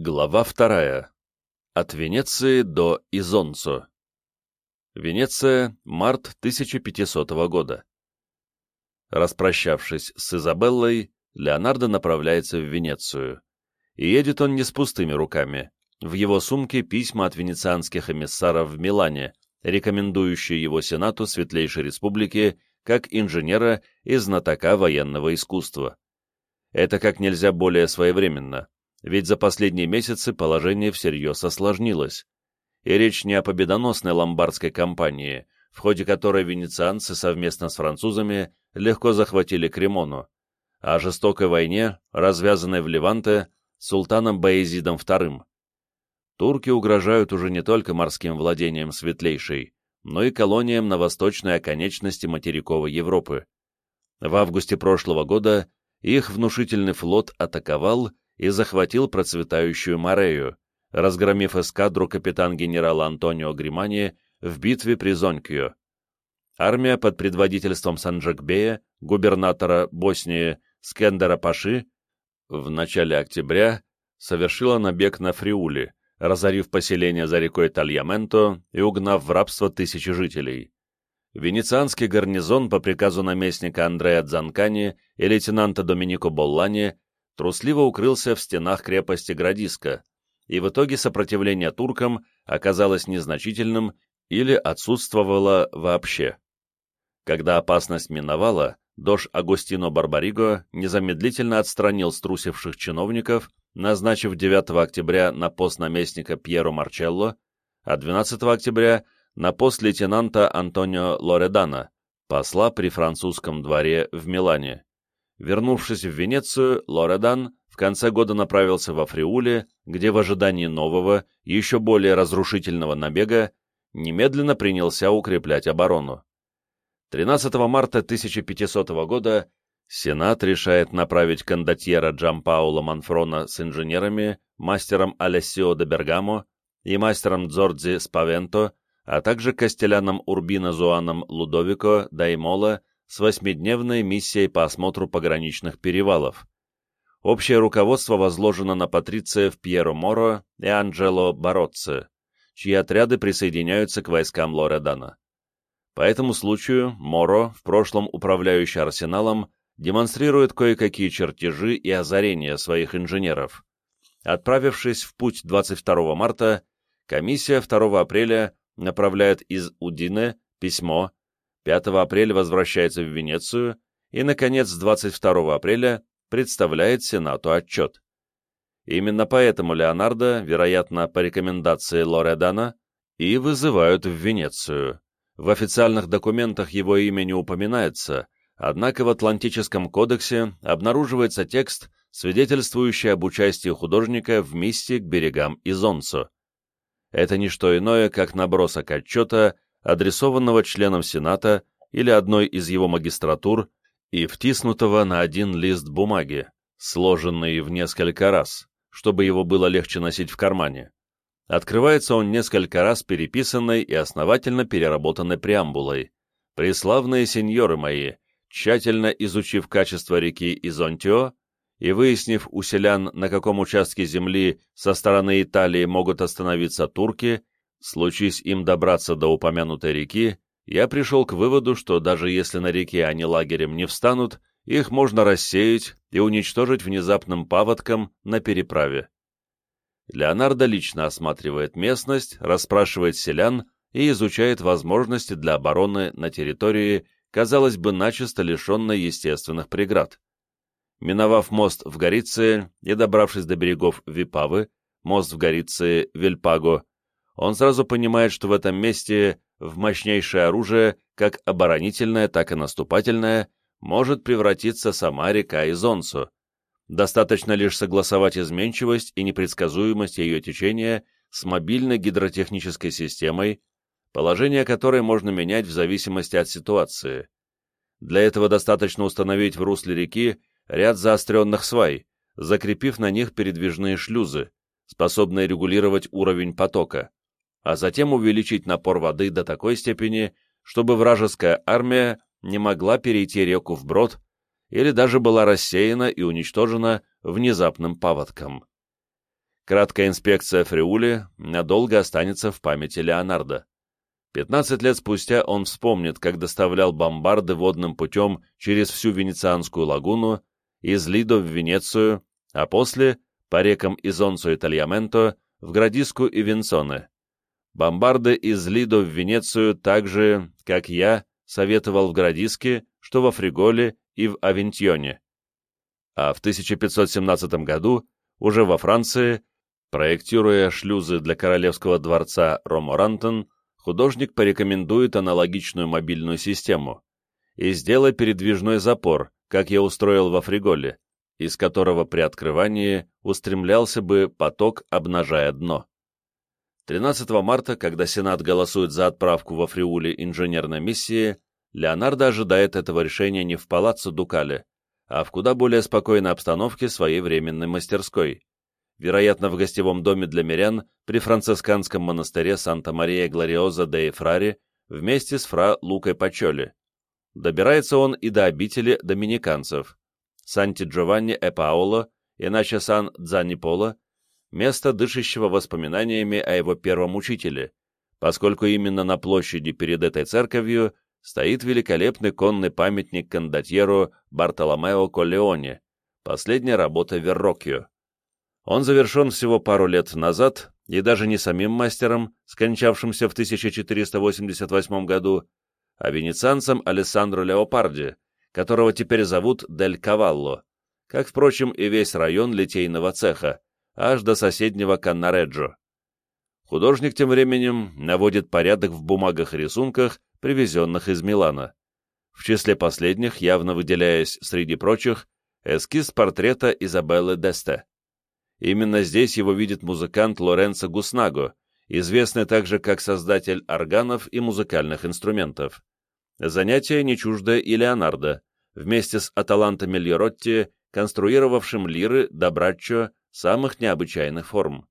Глава вторая. От Венеции до Изонцо. Венеция, март 1500 года. Распрощавшись с Изабеллой, Леонардо направляется в Венецию. И едет он не с пустыми руками. В его сумке письма от венецианских эмиссаров в Милане, рекомендующие его Сенату Светлейшей Республики как инженера и знатока военного искусства. Это как нельзя более своевременно ведь за последние месяцы положение всерьез осложнилось. И речь не о победоносной ломбардской кампании, в ходе которой венецианцы совместно с французами легко захватили Кремону, а о жестокой войне, развязанной в Леванте султаном Баезидом II. Турки угрожают уже не только морским владением Светлейшей, но и колониям на восточной оконечности материковой Европы. В августе прошлого года их внушительный флот атаковал и захватил процветающую Морею, разгромив эскадру капитан-генерала Антонио Гримани в битве при Зонькио. Армия под предводительством Санджакбея, губернатора Боснии Скендера Паши, в начале октября совершила набег на Фриули, разорив поселение за рекой Тальяменто и угнав в рабство тысячи жителей. Венецианский гарнизон по приказу наместника Андреа Дзанкани и лейтенанта Доминико Боллани трусливо укрылся в стенах крепости Градиска, и в итоге сопротивление туркам оказалось незначительным или отсутствовало вообще. Когда опасность миновала, Дош Агустино Барбариго незамедлительно отстранил струсивших чиновников, назначив 9 октября на пост наместника Пьеро Марчелло, а 12 октября на пост лейтенанта Антонио Лоредана, посла при французском дворе в Милане. Вернувшись в Венецию, Лоредан в конце года направился во Фриуле, где в ожидании нового, еще более разрушительного набега, немедленно принялся укреплять оборону. 13 марта 1500 года Сенат решает направить кондотьера Джампаула Манфрона с инженерами, мастером Алессио де Бергамо и мастером Дзордзи Спавенто, а также костеляном Урбино Зуаном Лудовико Даймола с восьмидневной миссией по осмотру пограничных перевалов. Общее руководство возложено на патрициев Пьеро Моро и Анджело Бароцци, чьи отряды присоединяются к войскам Лоредана. По этому случаю Моро, в прошлом управляющий арсеналом, демонстрирует кое-какие чертежи и озарения своих инженеров. Отправившись в путь 22 марта, комиссия 2 апреля направляет из Удине письмо 5 апреля возвращается в Венецию и, наконец, 22 апреля представляет Сенату отчет. Именно поэтому Леонардо, вероятно, по рекомендации Лоредана, и вызывают в Венецию. В официальных документах его имя не упоминается, однако в Атлантическом кодексе обнаруживается текст, свидетельствующий об участии художника в миссии к берегам Изонцо. Это не что иное, как набросок отчета адресованного членам Сената или одной из его магистратур и втиснутого на один лист бумаги, сложенный в несколько раз, чтобы его было легче носить в кармане. Открывается он несколько раз переписанной и основательно переработанной преамбулой. «Преславные сеньоры мои, тщательно изучив качество реки Изонтио и выяснив у селян, на каком участке земли со стороны Италии могут остановиться турки, Случись им добраться до упомянутой реки, я пришел к выводу, что даже если на реке они лагерем не встанут, их можно рассеять и уничтожить внезапным паводком на переправе. Леонардо лично осматривает местность, расспрашивает селян и изучает возможности для обороны на территории, казалось бы, начисто лишенной естественных преград. Миновав мост в Горице и добравшись до берегов Випавы, мост в Горице, Вильпаго, он сразу понимает, что в этом месте в мощнейшее оружие, как оборонительное, так и наступательное, может превратиться сама река Изонсу. Достаточно лишь согласовать изменчивость и непредсказуемость ее течения с мобильной гидротехнической системой, положение которой можно менять в зависимости от ситуации. Для этого достаточно установить в русле реки ряд заостренных свай, закрепив на них передвижные шлюзы, способные регулировать уровень потока а затем увеличить напор воды до такой степени, чтобы вражеская армия не могла перейти реку вброд или даже была рассеяна и уничтожена внезапным паводком. Краткая инспекция Фриули надолго останется в памяти Леонардо. 15 лет спустя он вспомнит, как доставлял бомбарды водным путем через всю Венецианскую лагуну, из Лидо в Венецию, а после, по рекам Изонцо и Тальяменто, в Градиску и Венсоне. Бомбарды из Лидо в Венецию так же, как я, советовал в Градиске, что во Фриголе и в Авентьоне. А в 1517 году, уже во Франции, проектируя шлюзы для королевского дворца Роморантон, художник порекомендует аналогичную мобильную систему и сделай передвижной запор, как я устроил во Фриголе, из которого при открывании устремлялся бы поток, обнажая дно. 13 марта, когда Сенат голосует за отправку во Фриуле инженерной миссии, Леонардо ожидает этого решения не в палаццо Дукале, а в куда более спокойной обстановке своей временной мастерской вероятно, в гостевом доме для мирян при францисканском монастыре Санта-Мария Глориоза де Фрари вместе с фра Лукой Пачоли. Добирается он и до обители доминиканцев. Санти-Джованни э Паоло, иначе Сан-Дзаниполо, место, дышащего воспоминаниями о его первом учителе, поскольку именно на площади перед этой церковью стоит великолепный конный памятник кондотьеру Бартоломео Коллеоне, последняя работа Верроккио. Он завершен всего пару лет назад, и даже не самим мастером, скончавшимся в 1488 году, а венецианцем Алессандро Леопарди, которого теперь зовут Дель Кавалло, как, впрочем, и весь район литейного цеха, аж до соседнего Каннареджо. Художник тем временем наводит порядок в бумагах и рисунках, привезенных из Милана. В числе последних, явно выделяясь среди прочих, эскиз портрета Изабеллы Десте. Именно здесь его видит музыкант Лоренцо Гуснаго, известный также как создатель органов и музыкальных инструментов. Занятие не чуждое и Леонардо, вместе с Аталанто Мельоротти, конструировавшим лиры добраччо самых необычайных форм.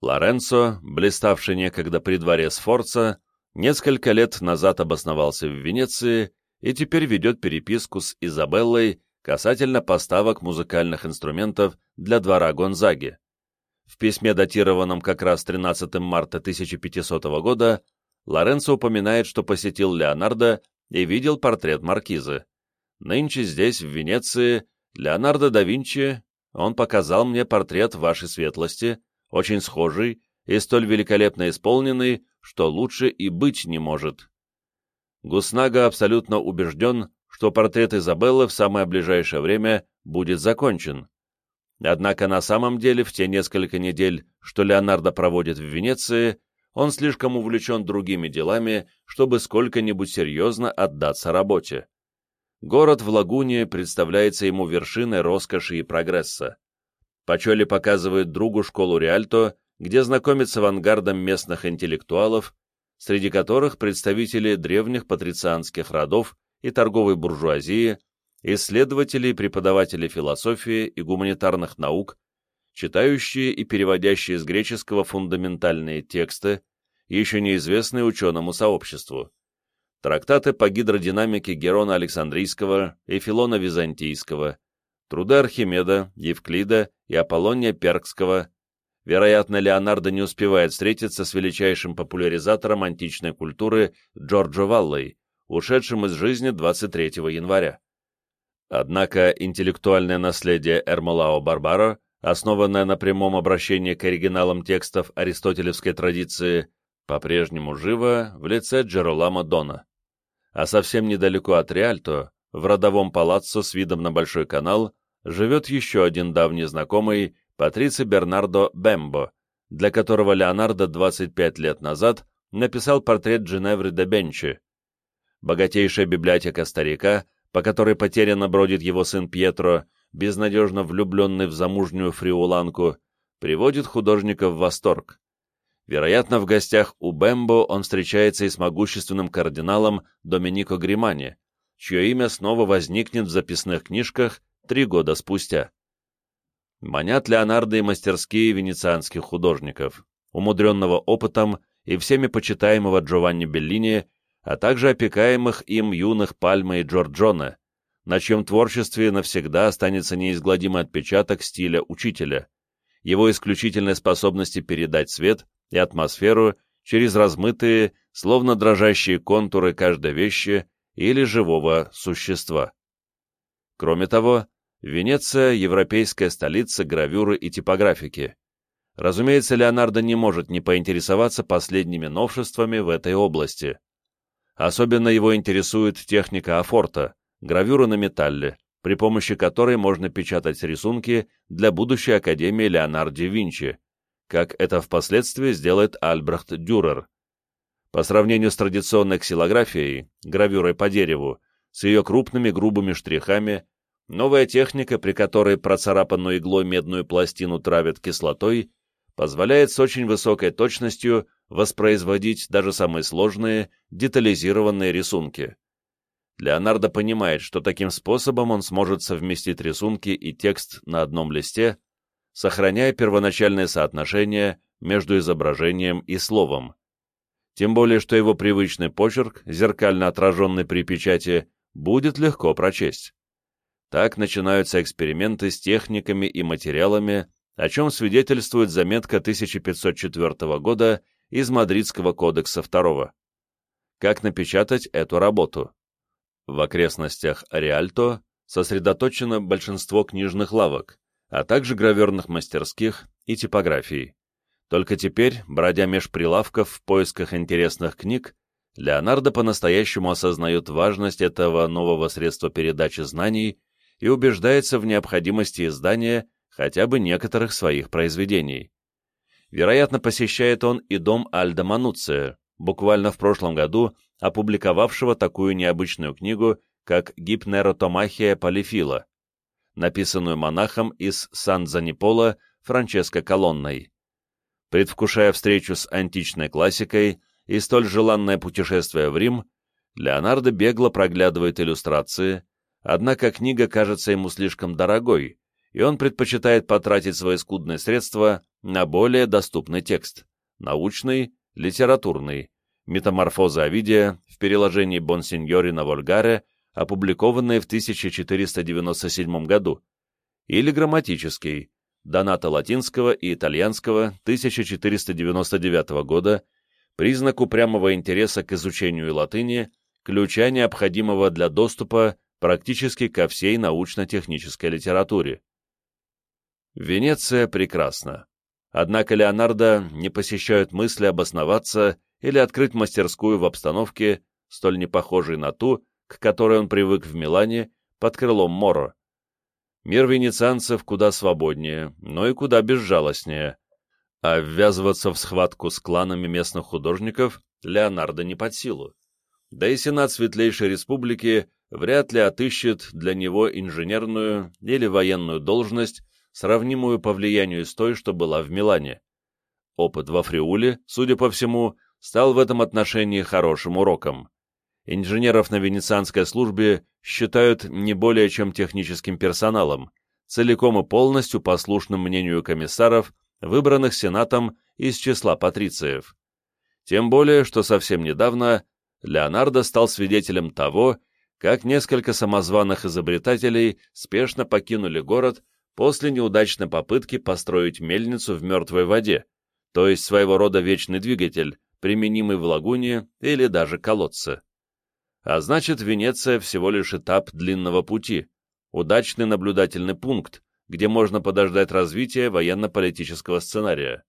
Лоренцо, блиставший некогда при дворе Сфорца, несколько лет назад обосновался в Венеции и теперь ведет переписку с Изабеллой, касательно поставок музыкальных инструментов для двора Гонзаги. В письме, датированном как раз 13 марта 1500 года, Лоренцо упоминает, что посетил Леонардо и видел портрет маркизы. Нынче здесь, в Венеции, Леонардо да Винчи, он показал мне портрет вашей светлости, очень схожий и столь великолепно исполненный, что лучше и быть не может. Гуснага абсолютно убежден, что портрет Изабеллы в самое ближайшее время будет закончен. Однако на самом деле в те несколько недель, что Леонардо проводит в Венеции, он слишком увлечен другими делами, чтобы сколько-нибудь серьезно отдаться работе. Город в Лагуне представляется ему вершиной роскоши и прогресса. Пачоли показывает другу школу Риальто, где знакомит с авангардом местных интеллектуалов, среди которых представители древних патрицианских родов и торговой буржуазии, исследователи и преподаватели философии и гуманитарных наук, читающие и переводящие с греческого фундаментальные тексты, еще неизвестные ученому сообществу. Трактаты по гидродинамике Герона Александрийского и Филона Византийского, труды Архимеда, Евклида и Аполлония Перкского. Вероятно, Леонардо не успевает встретиться с величайшим популяризатором античной культуры Джорджо Валлой, ушедшим из жизни 23 января. Однако интеллектуальное наследие Эрмолао Барбаро, основанное на прямом обращении к оригиналам текстов аристотелевской традиции, по-прежнему живо в лице Джеролама Дона. А совсем недалеко от Риальто, в родовом палаццо с видом на Большой канал, живет еще один давний знакомый, Патрици Бернардо Бембо, для которого Леонардо 25 лет назад написал портрет Джиневры де Бенчи, Богатейшая библиотека старика, по которой потерянно бродит его сын Пьетро, безнадежно влюбленный в замужнюю фриуланку, приводит художника в восторг. Вероятно, в гостях у Бембо он встречается и с могущественным кардиналом Доминико Гримани, чье имя снова возникнет в записных книжках три года спустя. Манят Леонардо и мастерские венецианских художников, умудренного опытом и всеми почитаемого Джованни Беллини а также опекаемых им юных Пальма и Джорджона, на чьем творчестве навсегда останется неизгладимый отпечаток стиля учителя, его исключительной способности передать свет и атмосферу через размытые, словно дрожащие контуры каждой вещи или живого существа. Кроме того, Венеция – европейская столица гравюры и типографики. Разумеется, Леонардо не может не поинтересоваться последними новшествами в этой области. Особенно его интересует техника афорта, гравюра на металле, при помощи которой можно печатать рисунки для будущей Академии Леонардо Винчи, как это впоследствии сделает Альбрехт Дюрер. По сравнению с традиционной ксилографией, гравюрой по дереву, с ее крупными грубыми штрихами, новая техника, при которой процарапанную иглой медную пластину травят кислотой, позволяет с очень высокой точностью воспроизводить даже самые сложные, детализированные рисунки. Леонардо понимает, что таким способом он сможет совместить рисунки и текст на одном листе, сохраняя первоначальное соотношение между изображением и словом. Тем более, что его привычный почерк, зеркально отраженный при печати, будет легко прочесть. Так начинаются эксперименты с техниками и материалами, о чем свидетельствует заметка 1504 года из Мадридского кодекса II. Как напечатать эту работу? В окрестностях Риальто сосредоточено большинство книжных лавок, а также граверных мастерских и типографий. Только теперь, бродя меж прилавков в поисках интересных книг, Леонардо по-настоящему осознает важность этого нового средства передачи знаний и убеждается в необходимости издания хотя бы некоторых своих произведений. Вероятно, посещает он и дом Альда Мануция, буквально в прошлом году опубликовавшего такую необычную книгу, как «Гипнеротомахия полифила», написанную монахом из Сан-Занипола Франческо Колонной. Предвкушая встречу с античной классикой и столь желанное путешествие в Рим, Леонардо бегло проглядывает иллюстрации, однако книга кажется ему слишком дорогой, и он предпочитает потратить свои скудные средства на более доступный текст – научный, литературный, метаморфоза Овидия в переложении Бонсиньори на Вольгаре, опубликованные в 1497 году, или грамматический, Доната латинского и итальянского 1499 года, признак упрямого интереса к изучению латыни, ключа, необходимого для доступа практически ко всей научно-технической литературе. Венеция прекрасна. Однако Леонардо не посещают мысли обосноваться или открыть мастерскую в обстановке, столь не похожей на ту, к которой он привык в Милане, под крылом Моро. Мир венецианцев куда свободнее, но и куда безжалостнее, а ввязываться в схватку с кланами местных художников Леонардо не под силу. Да и Сенат Светлейшей Республики вряд ли отыщет для него инженерную или военную должность, сравнимую по влиянию с той, что была в Милане. Опыт во Фриуле, судя по всему, стал в этом отношении хорошим уроком. Инженеров на венецианской службе считают не более чем техническим персоналом, целиком и полностью послушным мнению комиссаров, выбранных Сенатом из числа патрициев. Тем более, что совсем недавно Леонардо стал свидетелем того, как несколько самозваных изобретателей спешно покинули город после неудачной попытки построить мельницу в мертвой воде, то есть своего рода вечный двигатель, применимый в лагуне или даже колодце. А значит, Венеция всего лишь этап длинного пути, удачный наблюдательный пункт, где можно подождать развития военно-политического сценария.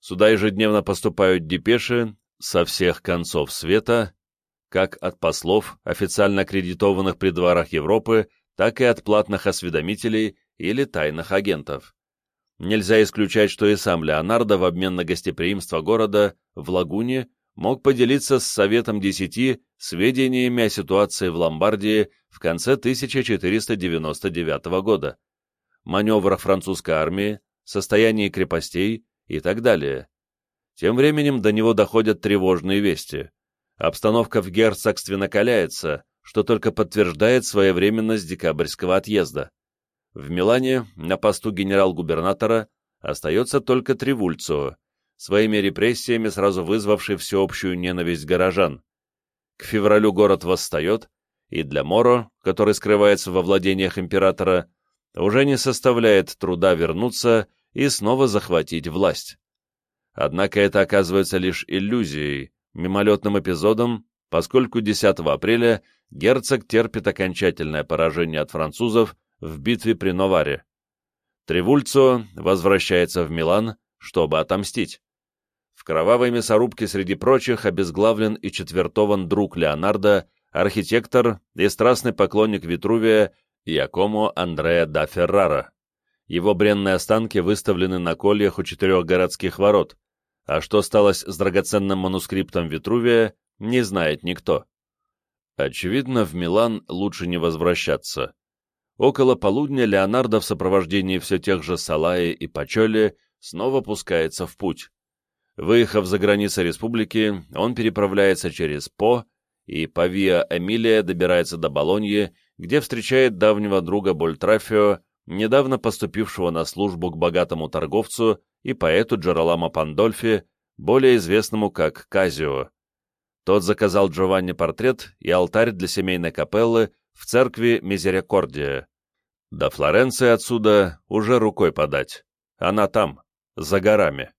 Сюда ежедневно поступают депеши со всех концов света, как от послов, официально аккредитованных при дворах Европы, так и от платных осведомителей или тайных агентов. Нельзя исключать, что и сам Леонардо в обмен на гостеприимство города в Лагуне мог поделиться с Советом Десяти сведениями о ситуации в Ломбардии в конце 1499 года, маневрах французской армии, состоянии крепостей и так далее. Тем временем до него доходят тревожные вести. Обстановка в герцогстве накаляется, что только подтверждает своевременность декабрьского отъезда. В Милане на посту генерал-губернатора остается только Тривульцио, своими репрессиями сразу вызвавший всеобщую ненависть горожан. К февралю город восстает, и для Моро, который скрывается во владениях императора, уже не составляет труда вернуться и снова захватить власть. Однако это оказывается лишь иллюзией, мимолетным эпизодом, поскольку 10 апреля герцог терпит окончательное поражение от французов в битве при Новаре. Тревульцо возвращается в Милан, чтобы отомстить. В кровавой мясорубке среди прочих обезглавлен и четвертован друг Леонардо, архитектор и страстный поклонник Витрувия Якомо Андреа да Феррара. Его бренные останки выставлены на кольях у четырех городских ворот, а что сталось с драгоценным манускриптом Витрувия, не знает никто. Очевидно, в Милан лучше не возвращаться. Около полудня Леонардо в сопровождении все тех же Салаи и Пачоли снова пускается в путь. Выехав за границы республики, он переправляется через По и по Виа Эмилия добирается до Болоньи, где встречает давнего друга Больтрафио, недавно поступившего на службу к богатому торговцу и поэту Джероламо Пандольфи, более известному как Казио. Тот заказал Джованни портрет и алтарь для семейной капеллы в церкви Мизерикордия. До Флоренции отсюда уже рукой подать. Она там, за горами.